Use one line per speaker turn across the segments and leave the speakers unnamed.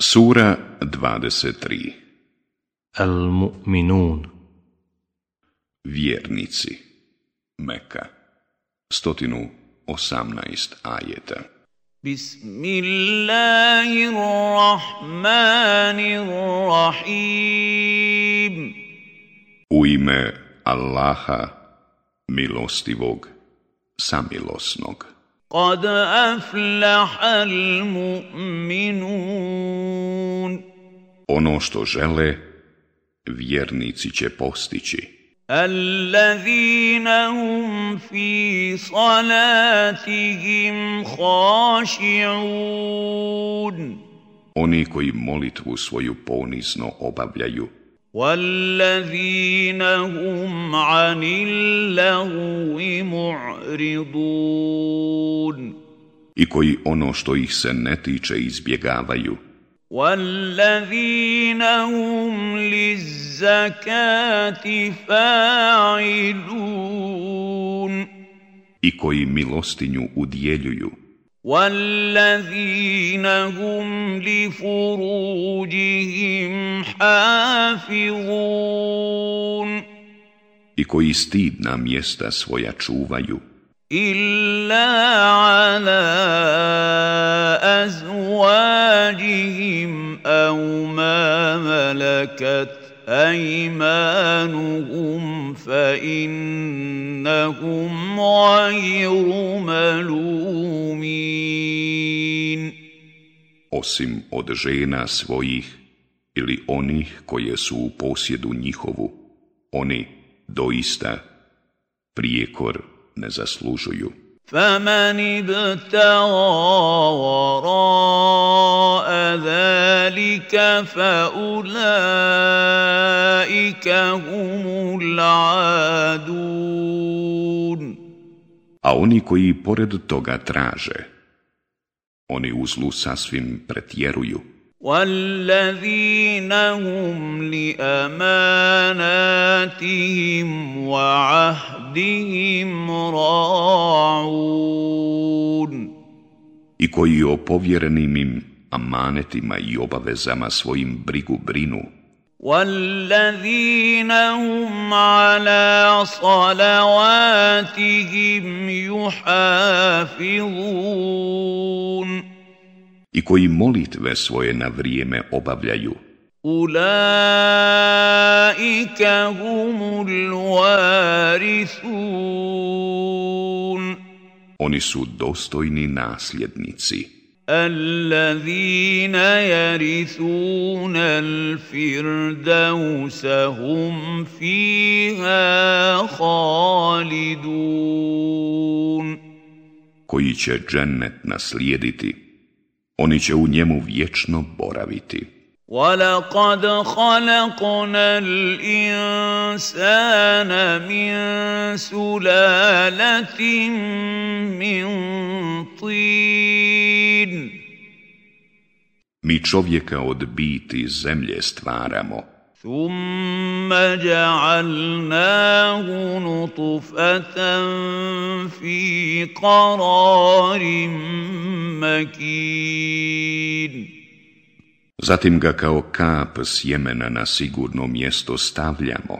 Sura 23
Al-Mu'minun.
Vjernici. Meka 118 ajeta.
Bismillahirrahmanirrahim.
U ime Allaha milostivog samilosnog
قد أفلح المؤمنون
Ono što žele, vjernici će postići.
الذين هم في صلاتهم خاشعون
Oni koji molitvu svoju ponizno obavljaju.
والذين هم عن اللغو معرضون
I koji ono što ih se ne tiče izbjegavaju.
والذين هم للزكاة فاعلون
I koji milostinju udjeljuju.
والذين هم لفروجهم حافظون
I koji stidna mjesta svoja čuvaju.
إلا على أزواجهم أو ما ملكت أيمانهم فإنهم غير ملومين
Osim od žena svojih ili onih koje su u posjedu njihovu, oni doista prijekor ne zaslužuju.
فمن ابتغى وراء ذلك فأولئك هم العادون
A oni koji pored toga traže, oni u zlu sasvim pretjeruju.
والذين هم لأماناتهم وعهدهم راعون
I koji o povjerenim im amanetima i obavezama svojim brigu brinu.
والذين هم على صلواتهم يحافظون
i koji molitve svoje na vrijeme obavljaju.
أولئك هم الوارثون
Oni su dostojni nasljednici,
الذين يرثون الفردوس هم فيها خالدون
koji će džennet naslijediti, oni će u njemu vječno boraviti.
ولقد خلقنا الإنسان من سلالة من طين
Mi čovjeka od biti zemlje stvaramo,
ثم جعلناه نطفة في قرار مكين
zatim ga kao kap sjemena na sigurno mjesto stavljamo.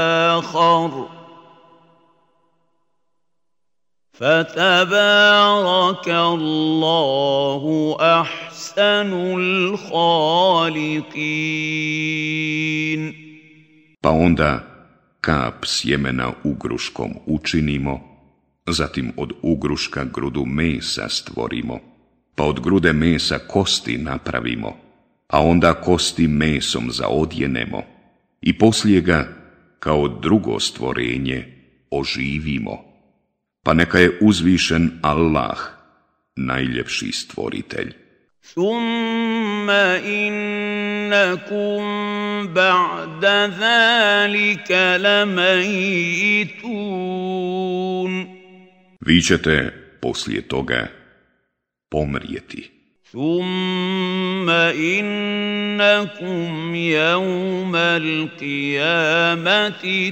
فتبارك الله أحسن الخالقين
Pa onda kap sjemena ugruškom učinimo, zatim od ugruška grudu mesa stvorimo, pa od grude mesa kosti napravimo, a onda kosti mesom zaodjenemo i poslije ga kao drugo stvorenje oživimo, pa neka je uzvišen Allah, najljepši stvoritelj.
Summa innakum ba'da zalika lamaytun.
Vi ćete poslije toga pomrijeti.
ثم إنكم يوم القيامة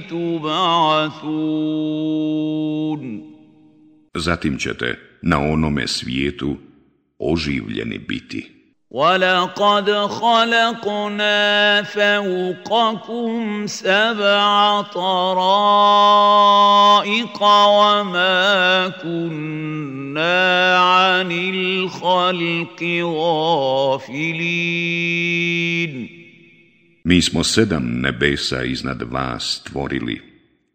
تبعثون
Zatim ćete na onome svijetu oživljeni biti.
ولقد خلقنا فوقكم سبع طرائق وما كنا عن الخلق غافلين
Mi smo sedam nebesa iznad vas stvorili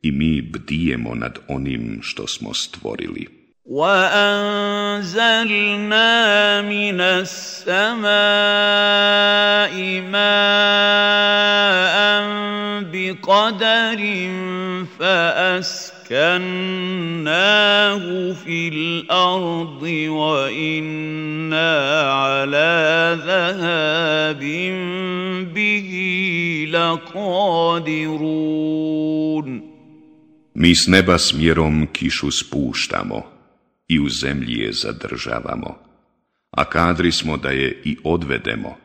i mi bdijemo nad onim što smo stvorili.
وأنزلنا من السماء ماء بقدر فأسكناه في الأرض وإنا على ذهاب به لقادرون.
Mi s neba smjerom kišu spuštamo i u zemlji je zadržavamo, a kadri smo da je i odvedemo.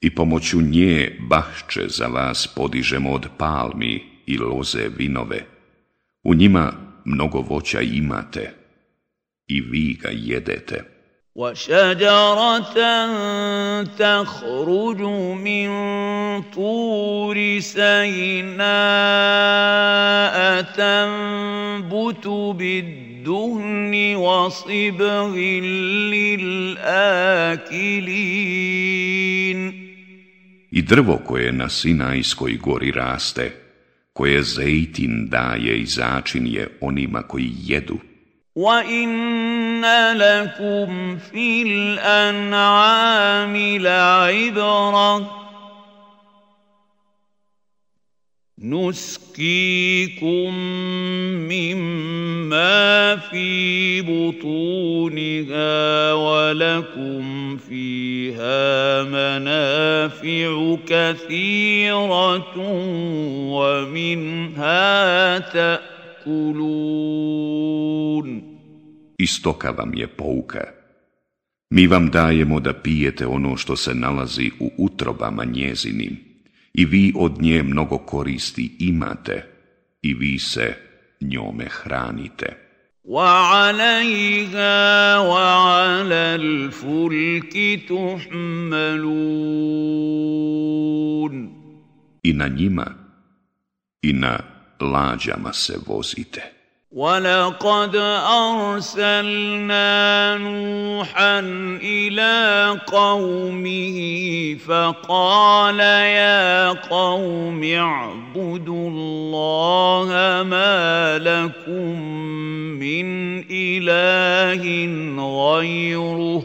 I pomoću nje bahče za vas podižemo od palmi i loze vinove. U njima mnogo voća imate i vi ga jedete.
وشجرة تخرج من طور سيناء تنبت بالدهن وصبغ للآكلين
I drvo koje na Sinajskoj gori raste, koje zejtin daje i začin je onima koji jedu.
وإن لكم في الأنعام لعبرة نسقيكم مما في بطونها ولكم فيها منافع كثيرة ومنها تأكلون
Istoka vam je pouka. Mi vam dajemo da pijete ono što se nalazi u utrobama njezinim i vi od nje mnogo koristi imate i vi se njome hranite.
وعليها وعلى الفلك تحملون
I na njima i na lađama se vozite.
ولقد أرسلنا نوحا إلى قومه فقال يا قوم اعبدوا الله ما لكم من إله غيره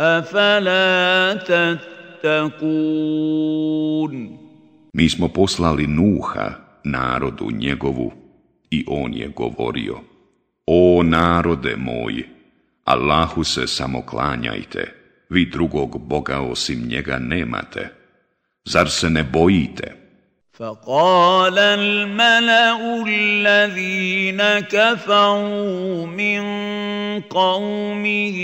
أفلا تتقون
Mi smo poslali Nuha narodu njegovu i on je govorio, O narode moji, Allahu se samo klanjajte, vi drugog Boga osim njega nemate. Zar se ne bojite?
فقال الملا الذين كفروا من قومه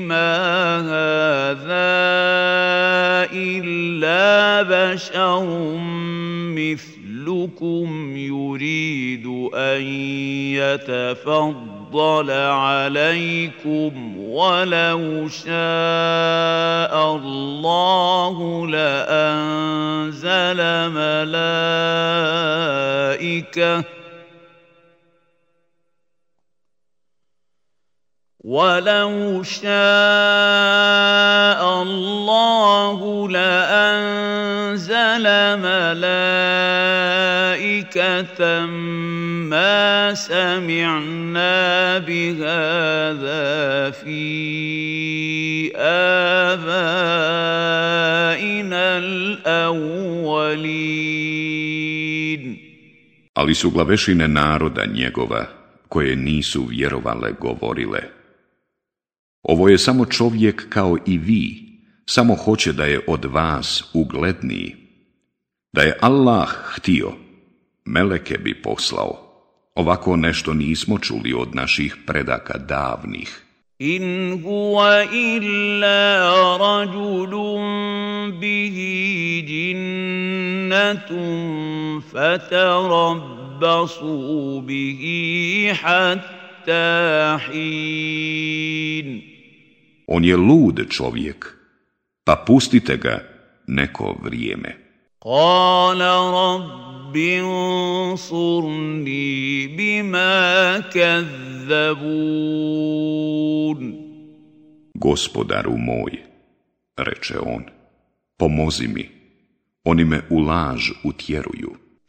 ما هذا الا بشر مثلكم يريد ان يتفضل عليكم ولو شاء الله لانزل ملائكه ولو شاء الله لانزل ملائكه ما سمعنا بهذا في ابائنا الاولين
Ali su glavešine naroda njegova, koje nisu vjerovale, govorile – Ovo je samo čovjek kao i vi, samo hoće da je od vas ugledniji. Da je Allah htio, meleke bi poslao. Ovako nešto nismo čuli od naših predaka davnih.
In huwa illa rajulun bihi jinnatun fatarabbasu bihi hatta.
On je lud čovjek, pa pustite ga neko vrijeme.
Kala rabbi unsurni bima kazzabun.
Gospodaru moj, reče on, pomozi mi, oni me u laž utjeruju.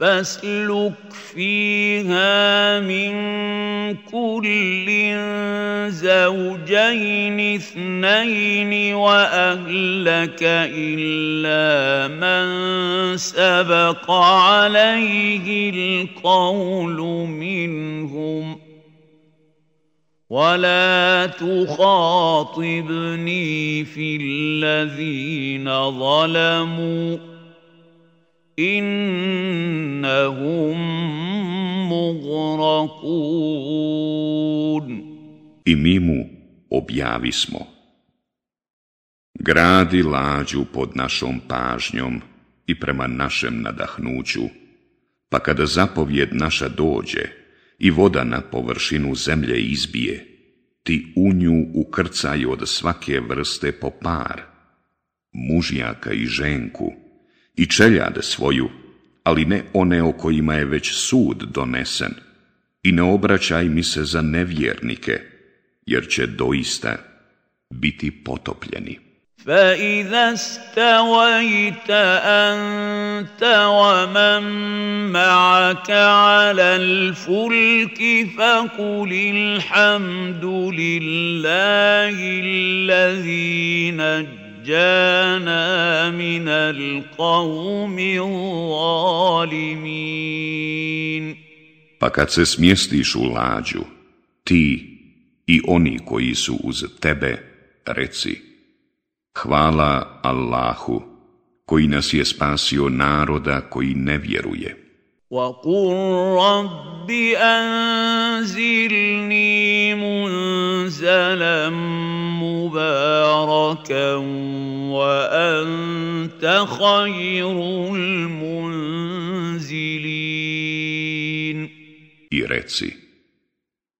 فاسلك فيها من كل زوجين اثنين وأهلك إلا من سبق عليه القول منهم. ولا تخاطبني في الذين ظلموا. Innahum.
I mi mu objavismo. Gradi lađu pod našom pažnjom i prema našem nadahnuću, pa kada zapovjed naša dođe i voda na površinu zemlje izbije, ti u nju ukrcaj od svake vrste po par, mužjaka i ženku, i čeljade svoju, ali ne one o kojima je već sud donesen, i ne obraćaj mi se za nevjernike, jer će doista biti potopljeni.
فإذا استويت أنت ومن معك على الفلك فقل الحمد لله الذي نجى نجانا من القوم الظالمين
Pa kad se smjestiš u lađu, ti i oni koji su uz tebe, reci, hvala Allahu, koji nas je spasio naroda koji ne vjeruje.
وقل رب أنزلني منزلا مباركا وأنت خير المنزلين
I reci,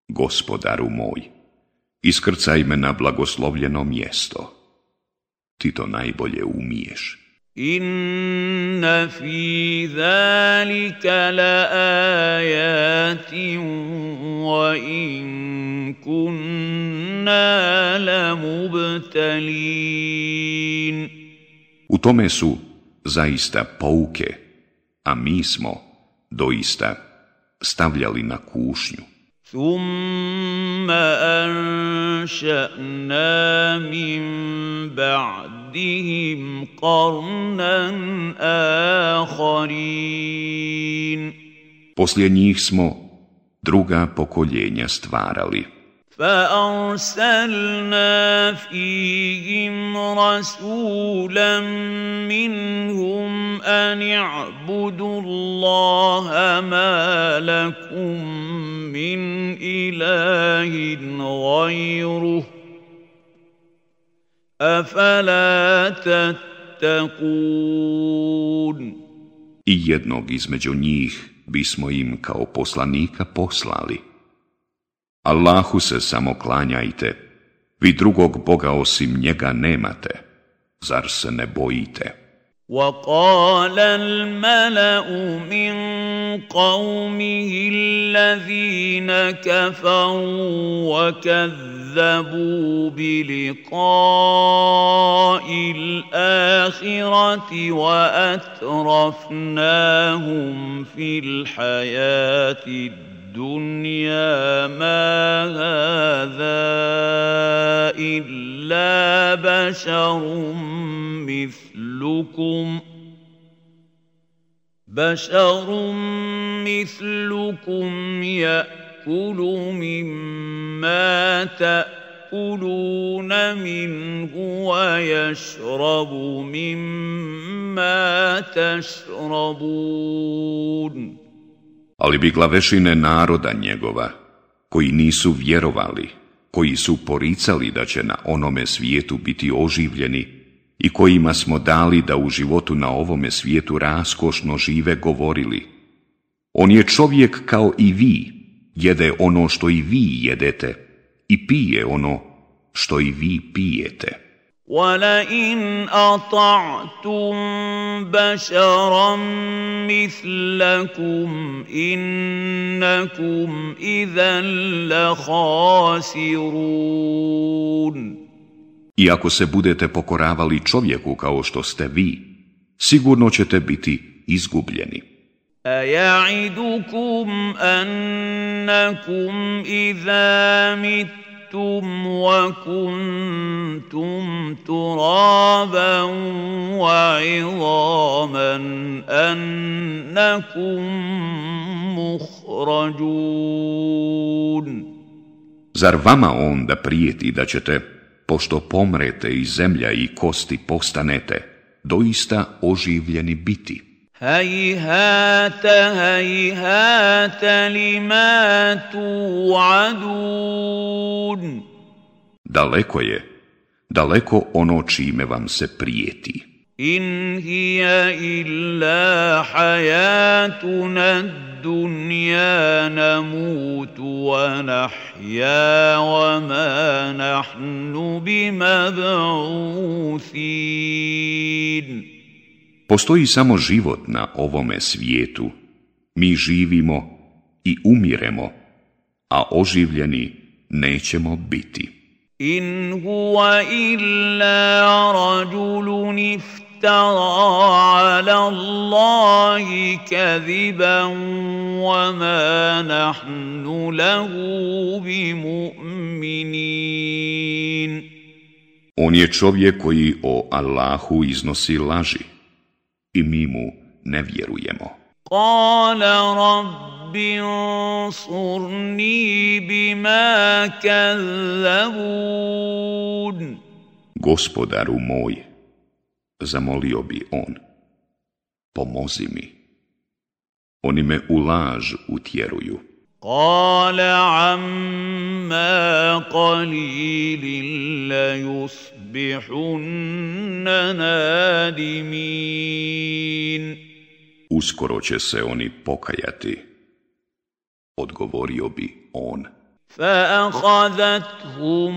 gospodaru moj, iskrcaj me na blagoslovljeno mjesto. Ti to najbolje umiješ.
Inna fi zalika la ajatin wa in kunna la mubtalin.
U tome su zaista pouke, a mi smo doista stavljali na kušnju.
Thumma anša'na min ba'd بعدهم قرنا آخرين
Poslije njih smo druga pokoljenja stvarali.
فأرسلنا فيهم رسولا منهم أن اعبدوا الله ما لكم من إله غيره أفلا تتقون
I jednog između njih bismo im kao poslanika poslali. Allahu se samo klanjajte, vi drugog Boga osim njega nemate, zar se ne bojite?
وقال الملا من قومه الذين كفروا وكذبوا بلقاء الاخره واترفناهم في الحياة الدنيا ما هذا الا بشر مثلكم بشر مثلكم ياكل مما تاكلون منه ويشرب مما تشربون
Ali bi glavešine naroda njegova, koji nisu vjerovali, koji su poricali da će na onome svijetu biti oživljeni, i kojima smo dali da u životu na ovome svijetu raskošno žive govorili. On je čovjek kao i vi, jede ono što i vi jedete i pije ono što i vi pijete.
وَلَئِنْ أَطَعْتُمْ بَشَرًا مِثْلَكُمْ إِنَّكُمْ إِذًا لَخَاسِرُونَ
I ako se budete pokoravali čovjeku kao što ste vi, sigurno ćete biti izgubljeni.
أَيَعِدُكُمْ أَنَّكُمْ إِذَا مِتُّمْ وَكُنْتُمْ تُرَابًا وَعِظَامًا أَنَّكُمْ مُخْرَجُونَ
Zar vama onda prijeti da ćete pošto pomrete i zemlja i kosti postanete, doista oživljeni biti.
Hajhata, hajhata lima tu'adun.
Daleko je, daleko ono čime vam se prijeti.
In hija illa hajatuna الدنيا نموت ونحيا وما نحن بمبعوثين
Postoji samo život na ovome svijetu. Mi živimo i umiremo, a oživljeni nećemo biti.
In huwa illa rajulun iftara ala Allahi kadiban wa ma nahnu lahu bimu'minin.
On je čovjek koji o Allahu iznosi laži i mi mu ne vjerujemo.
Kala rabbi ansurni bima kallavun.
Gospodaru moj, zamolio bi on, pomozi mi. Oni me u laž utjeruju.
Kala amma qalilin la ليصبحن نادمين
Uskoro će se oni pokajati. Odgovorio bi on.
فأخذتهم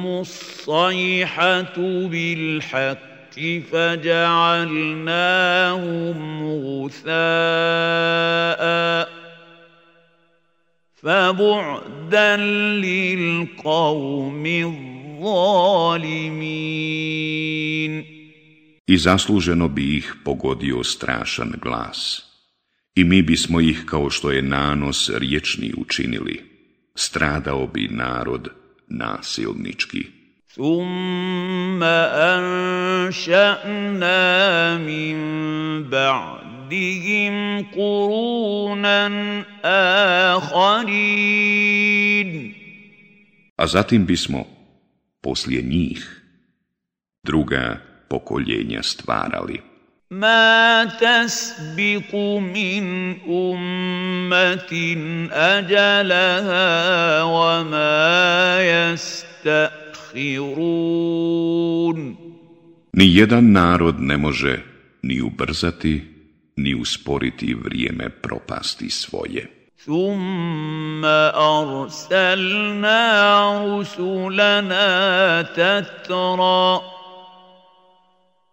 الصيحة بالحق فجعلناهم غثاء فبعدا للقوم الظالمين
I zasluženo bi ih pogodio strašan glas. I mi bismo ih kao što je nanos riječni učinili. Stradao bi narod nasilnički.
ثم انشانا من بعدهم قرونا اخرين
A zatim bismo, poslije njih druga pokoljenja stvarali.
Ma tasbiku min ummetin ajalaha wa ma jastahirun.
Ni jedan narod ne može ni ubrzati, ni usporiti vrijeme propasti svoje.
ثم أرسلنا رسلنا تترى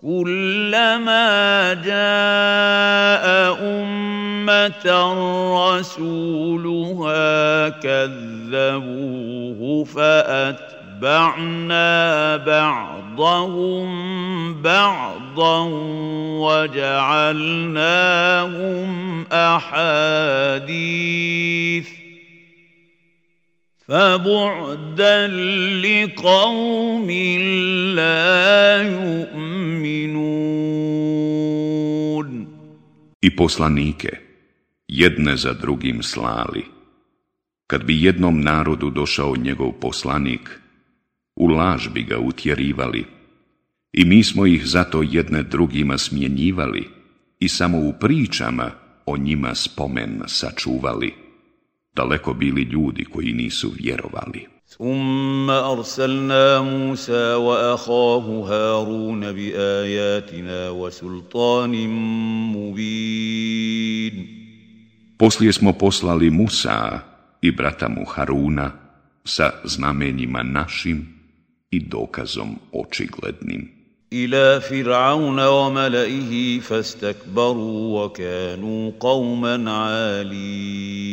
كلما جاء أمة رسولها كذبوه فأتبعنا بعضهم بعضا وجعلناهم أحاديث فبعدا لقوم لا يؤمنون
I poslanike, jedne za drugim slali. Kad bi jednom narodu došao njegov poslanik, u laž bi ga utjerivali, i mi smo ih zato jedne drugima smjenjivali i samo u pričama o njima spomen sačuvali. Daleko bili ljudi koji nisu vjerovali.
ثم أرسلنا موسى وأخاه هارون بآياتنا وسلطان مبين
Poslije smo poslali Musa i brata mu Haruna sa znamenjima našim i dokazom očiglednim.
إلى فرعون وملئه فاستكبروا وكانوا قوما عالين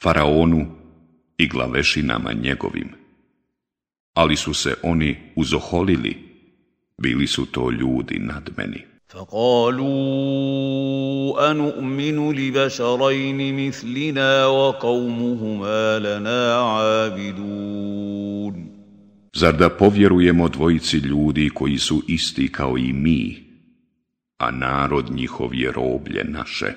Faraonu i glavešinama njegovim. Ali su se oni uzoholili, bili su to ljudi nadmeni.
فقالوا أنؤمن لبشرين مثلنا وقومهما لنا عابدون
Zar da povjerujemo dvojici ljudi koji su isti kao i mi, a narod njihov je roblje naše,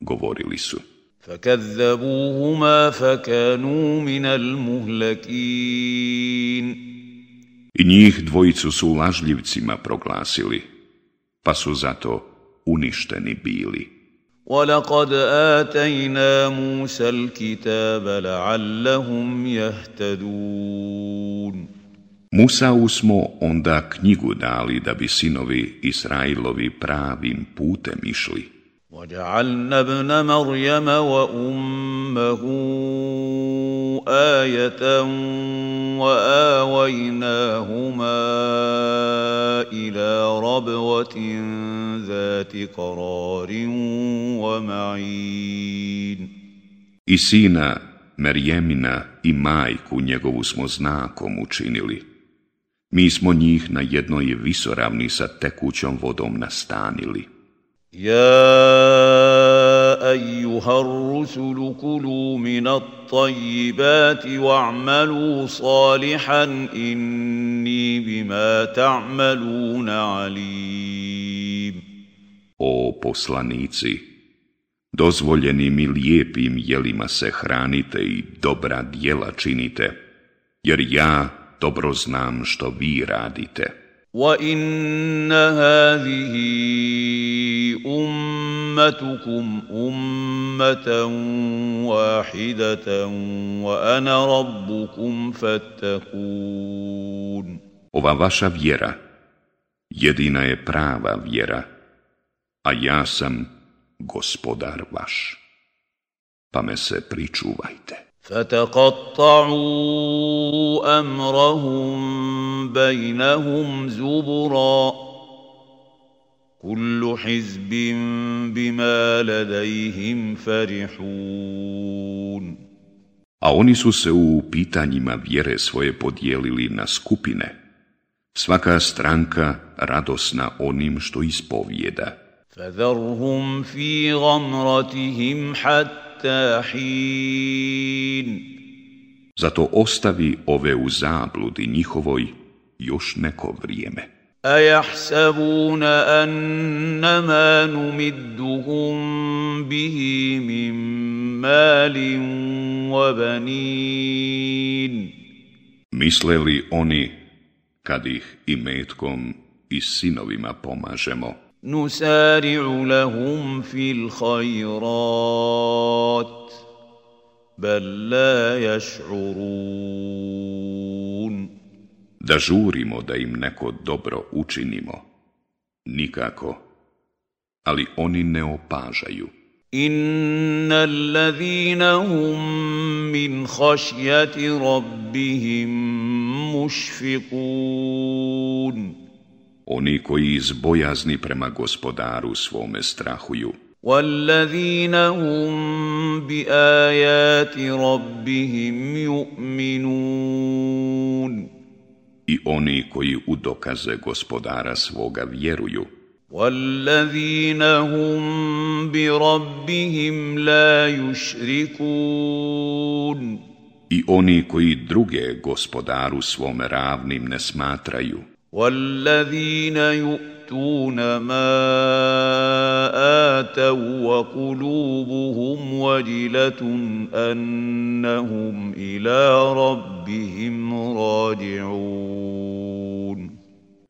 govorili su.
فكذبوهما فكانوا من المهلكين
I njih dvojicu su lažljivcima proglasili, pa su zato uništeni bili.
ولقد آتينا موسى الكتاب لعلهم يهتدون
Musau smo onda knjigu dali da bi sinovi Israilovi pravim putem išli.
وجعلنا ابن مريم وأمه آية وآويناهما إلى ربوة ذات قرار ومعين
I sina Merjemina i majku njegovu smo znakom učinili. Mi smo njih na jednoj visoravni sa tekućom vodom nastanili.
يا أيها الرسل كلوا من الطيبات واعملوا صالحا إني بما تعملون عليم
O poslanici, dozvoljenim i lijepim jelima se hranite i dobra djela činite, jer ja dobro znam što vi radite.
وإن هذه أمتكم أمة واحدة وأنا ربكم فاتقون
Ova vaša vjera jedina je prava vjera, a ja sam gospodar vaš. Pa me se pričuvajte.
فتقطعوا أمرهم بينهم زبرا كل حزب بما لديهم فرحون
A oni su se u pitanjima vjere svoje podijelili na skupine. Svaka stranka radosna onim što ispovijeda.
فذرهم في غمرتهم حتى حين
Zato ostavi ove u zabludi njihovoj još neko vrijeme.
أيحسبون أن ما نمدهم به من مال وبنين.
Misle li oni, kad ih i metkom i sinovima pomažemo,
نسارع لهم في الخيرات بل لا يشعرون.
Da žurimo da im neko dobro učinimo? Nikako. Ali oni ne opažaju.
إن الذين هم من خشية ربهم مشفقون
Oni koji iz bojazni prema gospodaru svome strahuju.
والذين هم بآيات ربهم يؤمنون
I oni koji u dokaze gospodara svoga vjeruju.
والذين هم بربهم لا يشركون
I oni koji druge gospodaru svome ravnim ne smatraju.
والذين يؤتون ما آتوا وقلوبهم وجلة أنهم إلى ربهم راجعون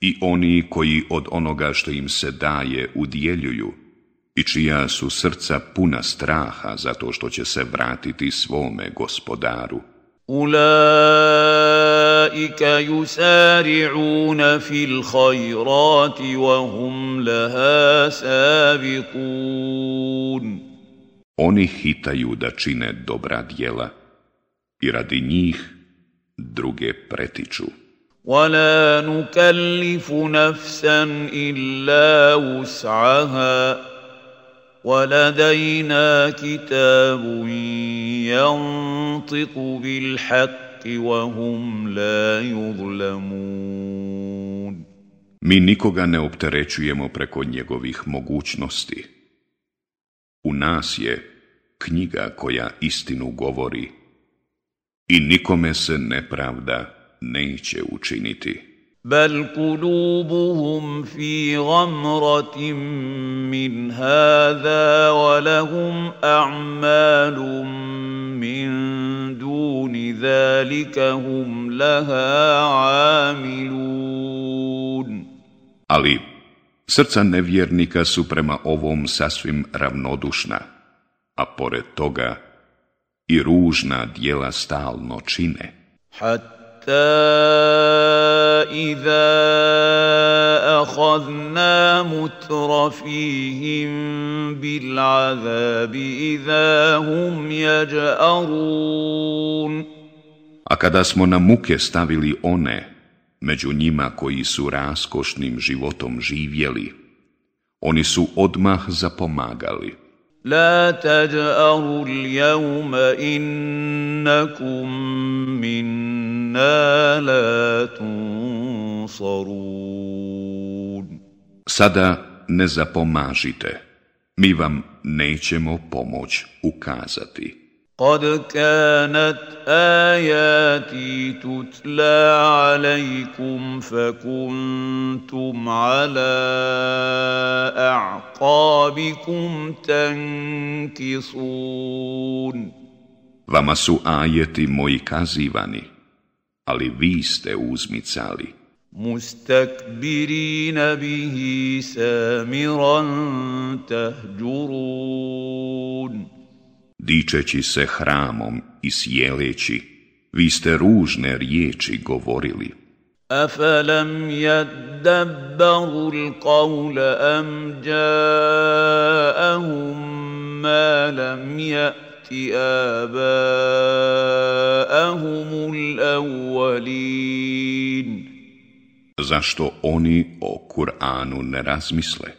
I oni koji od onoga što im se daje udjeljuju i čija su srca puna straha zato što će se vratiti svome gospodaru.
أولئك يسارعون في الخيرات وهم لها سابقون
Oni hitaju da čine dobra djela i radi njih druge pretiču.
ولا نكلف نفسا إلا وسعها ولدينا كتاب ينطق بالحق وهم لا يظلمون
Mi nikoga ne opterećujemo preko njegovih mogućnosti. U nas je knjiga koja istinu govori i nikome se nepravda neće učiniti.
بل قلوبهم في غمرة من هذا ولهم أعمال من دون ذلك هم لها عاملون
Ali srca nevjernika su prema ovom sasvim ravnodušna, a pored toga i ružna dijela stalno čine.
حتى إذا أخذنا مترفيهم بالعذاب إذا هم يجأرون
A kada smo na muke stavili one, među njima koji su raskošnim životom živjeli, oni su odmah zapomagali.
لا تجأروا اليوم إنكم منا لا تنصرون
Sada ne zapomažite, mi vam nećemo pomoć ukazati.
قد كانت آياتي تتلى عليكم فكنتم على أعقابكم تنكصون
Vama su ajeti moji kazivani, ali vi ste uzmicali.
مستكبرين به سامرا تهجرون
Dičeći se hramom i sjeleći, vi ste ružne riječi govorili.
أفلم يدبروا القول أم جاءهم ما لم يأت آباءهم الأولين
Zašto oni o Kur'anu ne razmisle?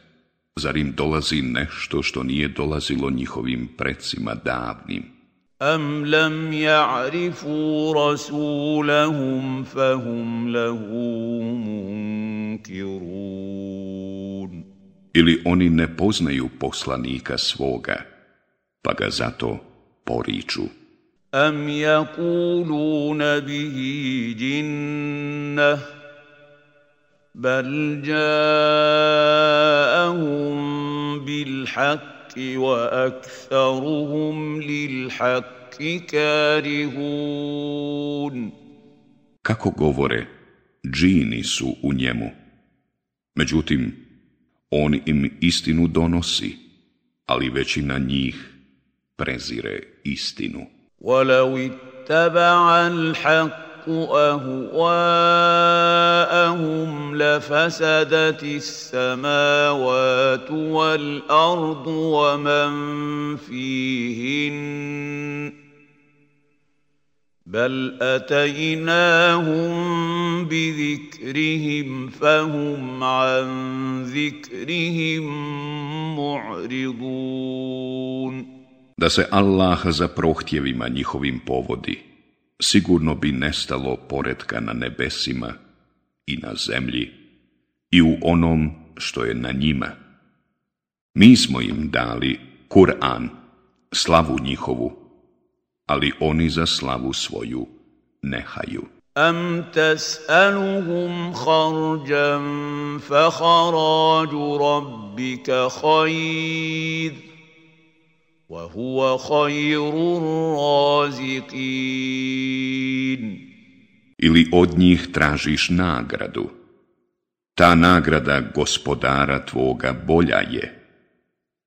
Zar im dolazi nešto što nije dolazilo njihovim predsima davnim?
أم لم يعرفوا رسولهم فهم له منكرون
Ili oni ne poznaju poslanika svoga, pa ga zato poriču.
Am yakuluna bihi jinna bel jaahum bil haqqi wa aktharuhum lil haqqi karihun.
Kako govore, džini su u njemu. Međutim, on im istinu donosi, ali većina njih prezire istinu.
ولو اتبع الحق أهواءهم لفسدت السماوات والأرض ومن فيهن بل أتيناهم بذكرهم فهم عن ذكرهم معرضون
Da se Allah za prohtjevima njihovim povodi, sigurno bi nestalo poredka na nebesima i na zemlji i u onom što je na njima. Mi smo im dali Kur'an, slavu njihovu, ali oni za slavu svoju nehaju.
أم تسألهم خرجا فخراج ربك خير وهو خير الرازقين
Ili od njih tražiš nagradu. Ta nagrada gospodara tvoga bolja je.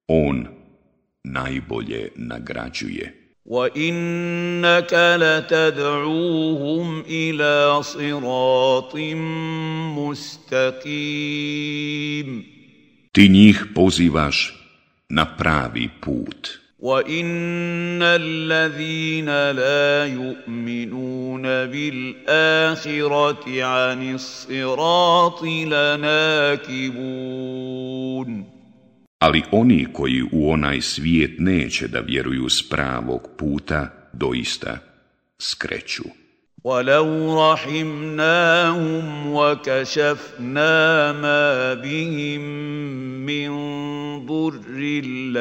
On najbolje nagrađuje.
وانك لتدعوهم الى صراط مستقيم
Ti njih pozivaš na pravi put.
وان الذين لا يؤمنون بالاخره عن الصراط لناكبون
Ali oni koji u onaj svijet neće da vjeruju s pravog puta, doista skreću.
ولو رحمناهم وكشفنا ما بهم من ضر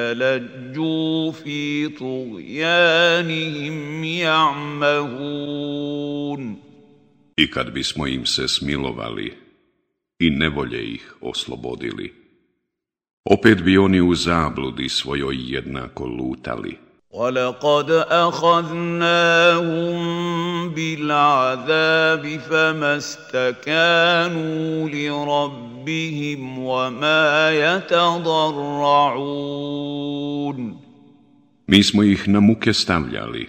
للجوا في طغيانهم يعمهون
I kad bismo im se smilovali i nevolje ih oslobodili, opet bi oni u zabludi svojoj jednako lutali.
ولقد اخذناهم بالعذاب فما استكانوا لربهم وما يتضرعون
Mi smo ih na muke stavljali,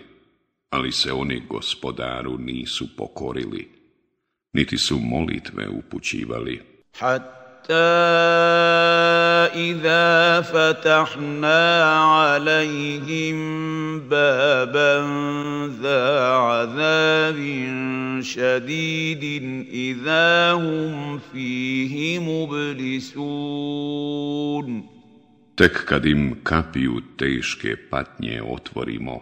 ali se oni gospodaru nisu pokorili, niti su molitve upućivali.
حتى إذا فتحنا عليهم بابا ذا عذاب شديد إذا هم فيه مبلسون
Tek kad im kapiju teške patnje otvorimo,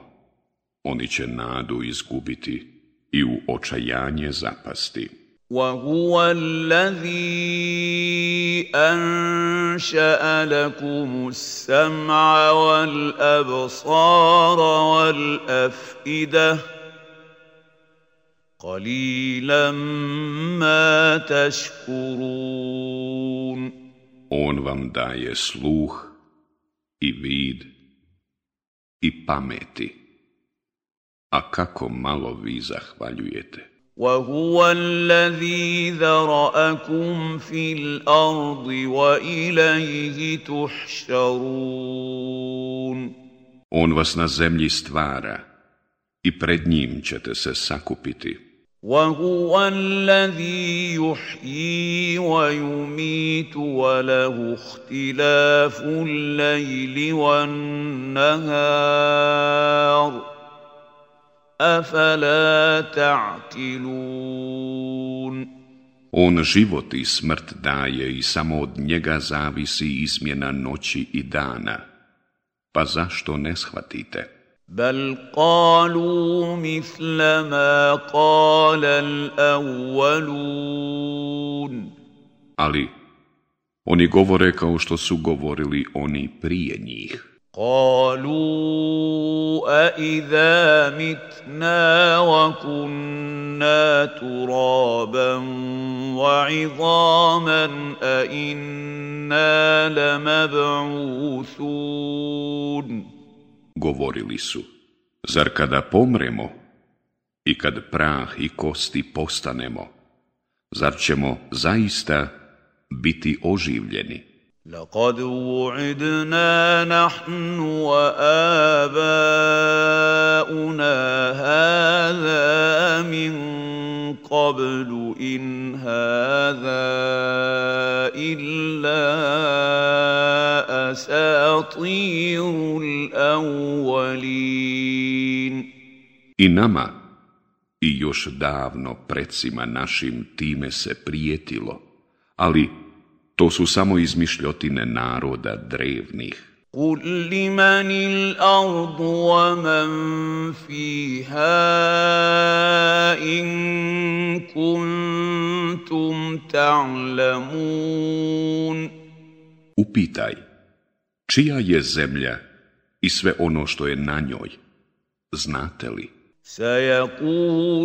oni će nadu izgubiti i u očajanje zapasti.
وهو الذي أنشأ لكم السمع والأبصار والأفئدة قليلا ما تشكرون
On vam daje sluh i vid i pameti. A kako malo vi zahvaljujete.
وهو الذي ذرأكم في الأرض وإليه تحشرون
On vas na zemlji stvara i pred njim ćete se sakupiti.
وهو الذي يحيي ويميت وله اختلاف الليل والنهار أفلا تعقلون
On život i smrt daje i samo od njega zavisi izmjena noći i dana. Pa zašto ne shvatite?
بل قالوا مثل ما قال الأولون
Ali oni govore kao što su govorili oni prije njih.
قالوا أإذا متنا وكنا ترابا وعظاما أإنا لمبعوثون
Govorili su, zar kada pomremo i kad prah i kosti postanemo, zar ćemo zaista biti oživljeni?
لقد وعدنا نحن وآباؤنا هذا من قبل إن هذا إلا أساطير الأولين.
I nama i još davno precima našim time se prijetilo, ali to su samo izmišljotine naroda drevnih.
قل لمن الارض ومن فيها ان كنتم تعلمون
Upitaj, čija je zemlja i sve ono što je na njoj, znate li?
سيقولون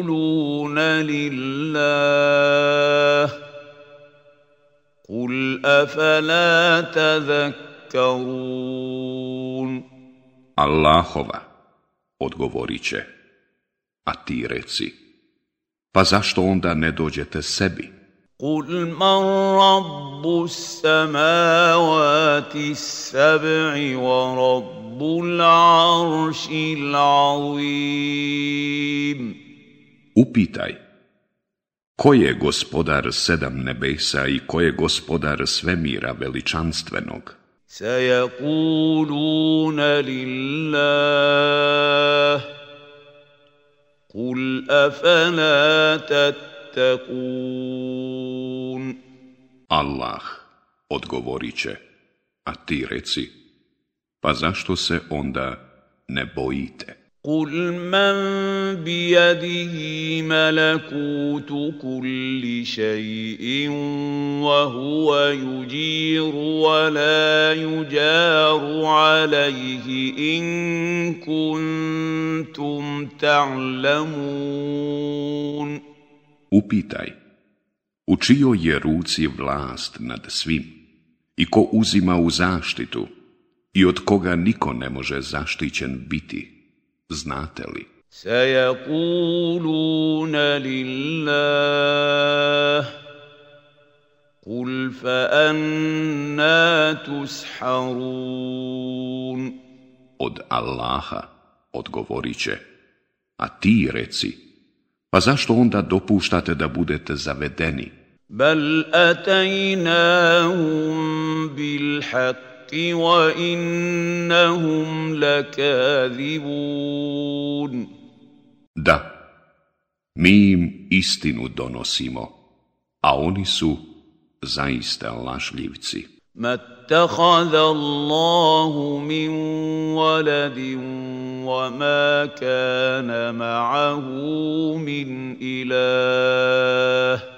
لله قل افلا تذكرون
Allahova, odgovorit će, a ti reci, pa zašto onda ne dođete sebi?
قل من رب السماوات السبع ورب العرش العظيم
Upitaj, Ko je gospodar sedam nebesa i ko je gospodar svemira veličanstvenog?
Sejakuluna lillah, kul afala tattakun.
Allah odgovorit će, a ti reci, pa zašto se onda ne bojite?
قل من بيده ملكوت كل شيء وهو يجير ولا يجار عليه ان كنتم تعلمون
Upitaj, u čijoj je ruci vlast nad svim i ko uzima u zaštitu i od koga niko ne može zaštićen biti, znate li?
Sejakuluna lillah, kul fa anna tusharun.
Od Allaha odgovorit će, a ti reci, pa zašto onda dopuštate da budete zavedeni?
Bal atajnahum bil haq بالحق وإنهم لكاذبون
Da, mi im istinu donosimo, a oni su zaista lažljivci.
ما اتخذ الله من ولد وما كان معه من إله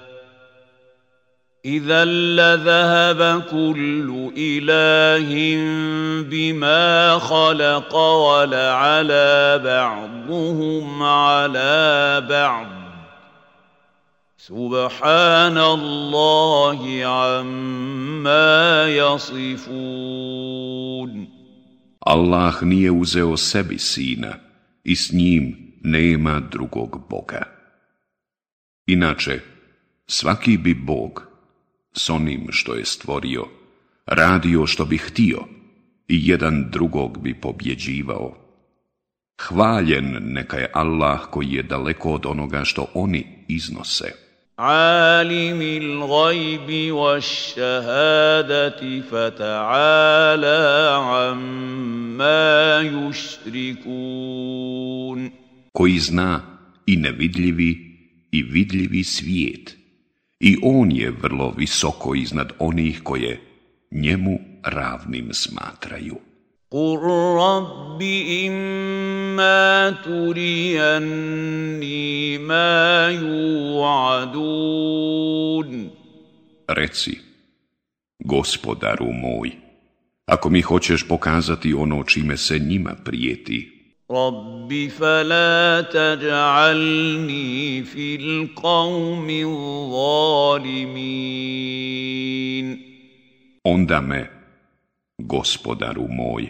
إذا لذهب كل إله بما خلق ولعلى بعضهم على بعض. سبحان الله عما يصفون.
الله nije uzeo sebi sina i s njim nema drugog boga. Inače svaki bi bog s onim što je stvorio, radio što bi htio i jedan drugog bi pobjeđivao. Hvaljen neka je Allah koji je daleko od onoga što oni iznose.
عالم الغيب والشهادة فتعالى عما يشركون
koji zna i nevidljivi i vidljivi svijet. I on je vrlo visoko iznad onih koje njemu ravnim smatraju.
قل رب إما تريني ما يوعدون
Reci, gospodaru moj, ako mi hoćeš pokazati ono čime se njima prijeti,
رب فلا تجعلني في القوم الظالمين.
Onda me, gospodaru moj,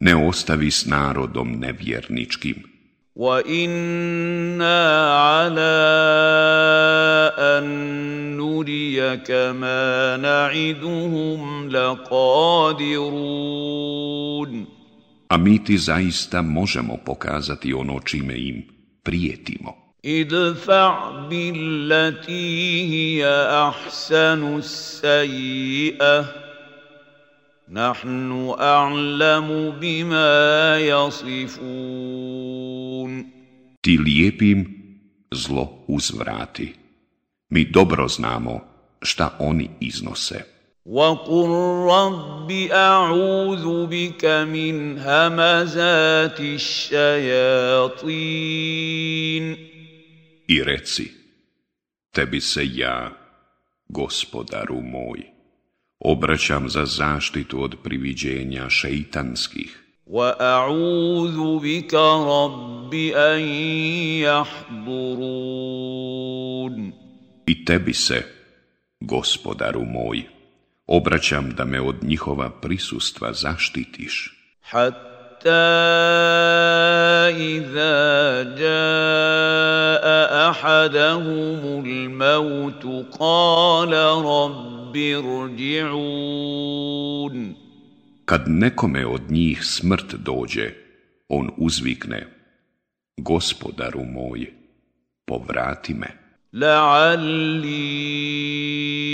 ne ostavi s narodom nevjerničkim,
وإنا على أن نريك ما نعدهم لقادرون
a mi ti zaista možemo pokazati ono čime im prijetimo.
Idfa' billati hiya ahsanu sayi'ah, nahnu a'lamu bima jasifun.
Ti lijepim zlo uzvrati. Mi dobro znamo šta oni iznose.
وقل رب أعوذ بك من همزات الشياطين
I reci, tebi se ja, gospodaru moj, obraćam za zaštitu od priviđenja šeitanskih.
وأعوذ بك رب أن يحضرون
I tebi se, gospodaru moj, obraćam da me od njihova prisustva zaštitiš.
Hatta iza jaa ahadahumul mautu kala rabbi rđi'un.
Kad nekome od njih smrt dođe, on uzvikne, gospodaru moj, povrati me.
La'alli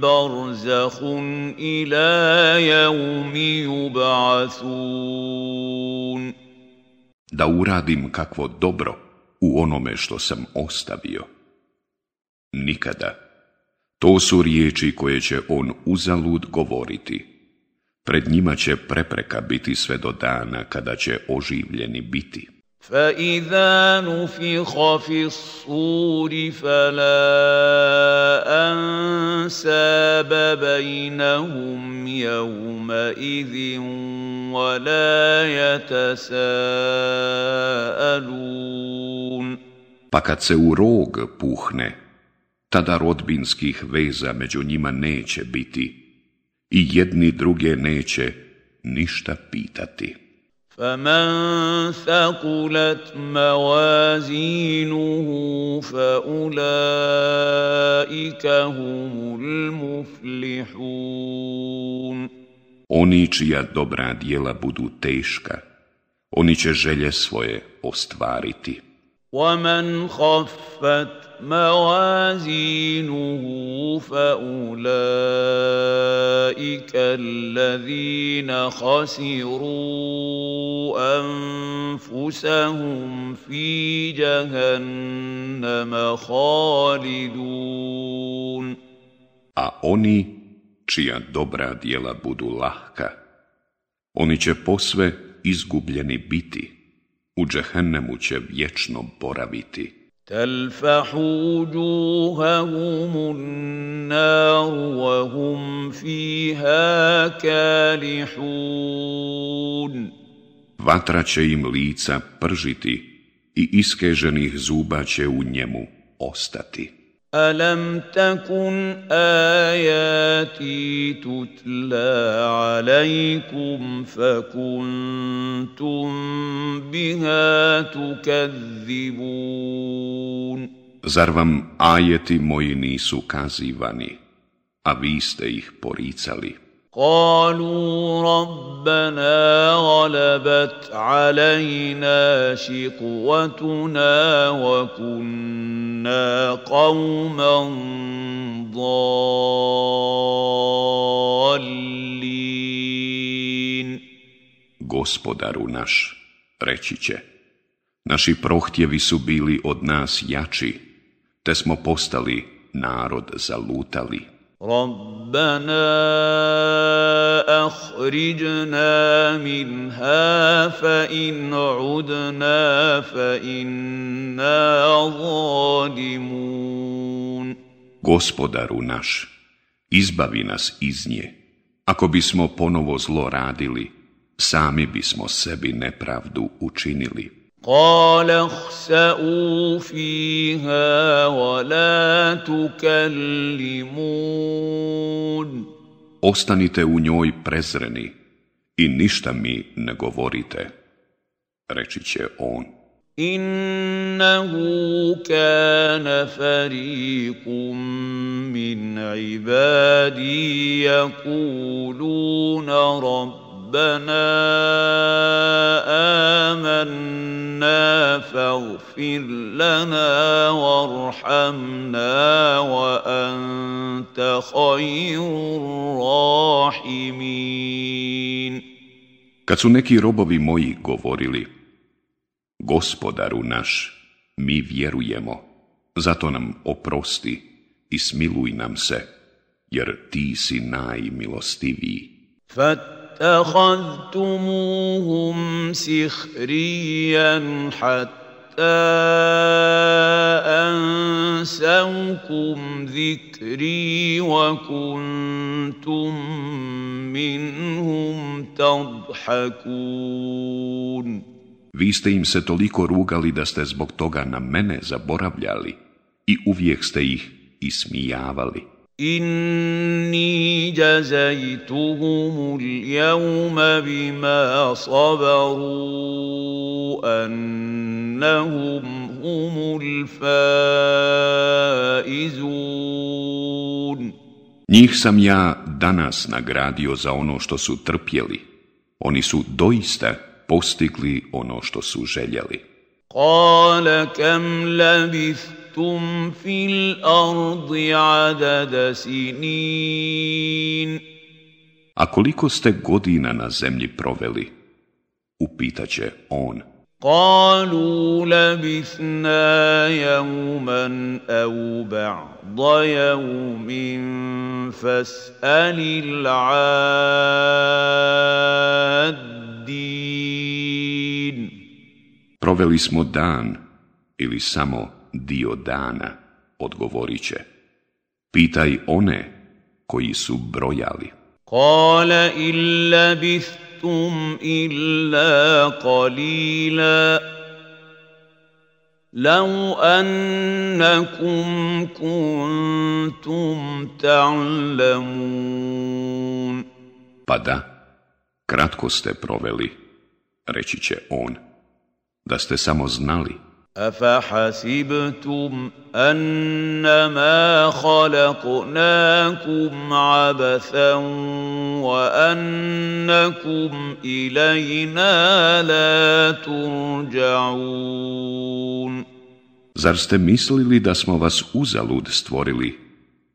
برزخ إلى يوم يبعثون
Da uradim kakvo dobro u onome što sam ostavio. Nikada. To su riječi koje će on uzalud govoriti. Pred njima će prepreka biti sve do dana kada će oživljeni biti.
فإذا نفخ في الصور فلا أنساب بينهم يومئذ ولا يتساءلون
Pa kad se u rog puhne, tada rodbinskih veza među njima neće biti i jedni druge neće ništa pitati.
فمن ثقلت موازينه فأولئك هم المفلحون
Oni čija dobra dijela budu teška, oni će želje svoje ostvariti.
ومن خفت موازينه فأولئك الذين خسروا أنفسهم في جهنم خالدون
A oni čija dobra dijela budu lahka, oni će posve izgubljeni biti, u džehennemu će vječno boraviti.
تلفح وجوههم النار وهم فيها كالحون
Vatra će im lica pržiti i iskeženih zuba će u njemu ostati.
ألم تكن آياتي تتلى عليكم فكنتم بها تكذبون
Zar vam ajeti moji nisu kazivani, a vi ste ih poricali?
قالوا ربنا غلبت علينا شقوتنا وكنا قوما ضالين
Gospodaru naš, reći će, naši prohtjevi su bili od nas jači, te smo postali narod zalutali.
ربنا اخرجنا منها فان عدنا فانا ظالمون
Gospodaru naš, izbavi nas iz nje. Ako bismo ponovo zlo radili, sami bismo sebi nepravdu učinili.
قال اخسئوا فيها ولا تكلمون
Ostanite u njoj prezreni i ništa mi ne govorite, reći će on.
إنه كان فريق من عبادي يقولون ربنا آمنا فاغفر لنا وارحمنا وأنت خير الراحمين
Kad su neki robovi moji govorili, Gospodaru naš, mi vjerujemo, zato nam oprosti i smiluj nam se, jer ti si najmilostiviji.
فاتخذتموهم سخريا حتى أنسوكم ذكري وكنتم منهم تضحكون
Vi ste im se toliko rugali da ste zbog toga na mene zaboravljali i uvijek ste ih ismijavali.
Inni jazajtuhum al-yawma bima sabaru annahum humul faizun.
Njih sam ja danas nagradio za ono što su trpjeli. Oni su doista postigli ono što su željeli.
Kale kam labithtum fil ardi adada sinin.
A koliko ste godina na zemlji proveli? Upitaće on.
قالوا لبثنا يوما او بعض يوم فاسال العاد
Proveli smo dan ili samo dio dana, odgovorit će. Pitaj one koji su brojali.
Kale illa bithtum illa qalila. لو أنكم كنتم تعلمون
Pa da, Kratko ste proveli, reći će on, da ste samo znali.
أفحسبتم أنما خلقناكم عبثا وأنكم إلينا لا ترجعون
Zar ste mislili da smo vas uzalud stvorili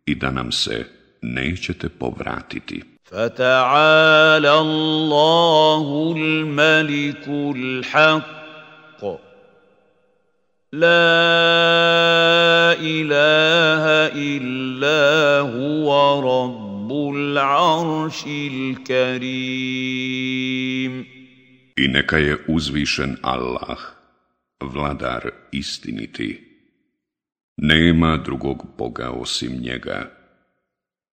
i da nam se nećete povratiti?
فتعالى الله الملك الحق لا اله الا هو رب العرش الكريم
I neka je uzvišen Allah, vladar istiniti. Nema drugog Boga osim njega,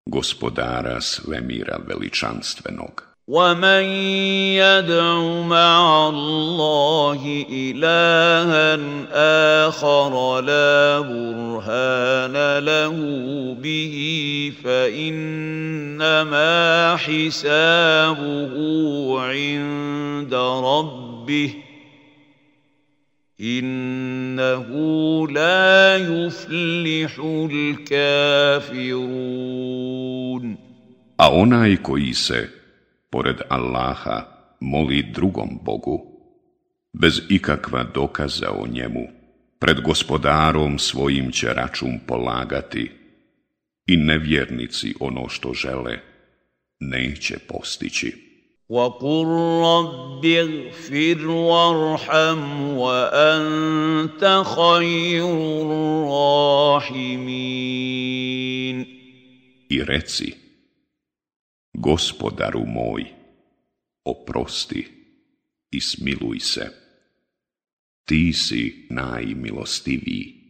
gospodara svemira veličanstvenog.
ومن يدع مع الله إلها آخر لا برهان له به فإنما حسابه عند ربه.
A onaj koji se, pored Allaha, moli drugom Bogu, bez ikakva dokaza o njemu, pred gospodarom svojim će račun polagati i nevjernici ono što žele neće postići.
وقل رب اغفر وارحم وأنت خير الراحمين
I reci, gospodaru moj, oprosti i smiluj se. Ti si najmilostiviji.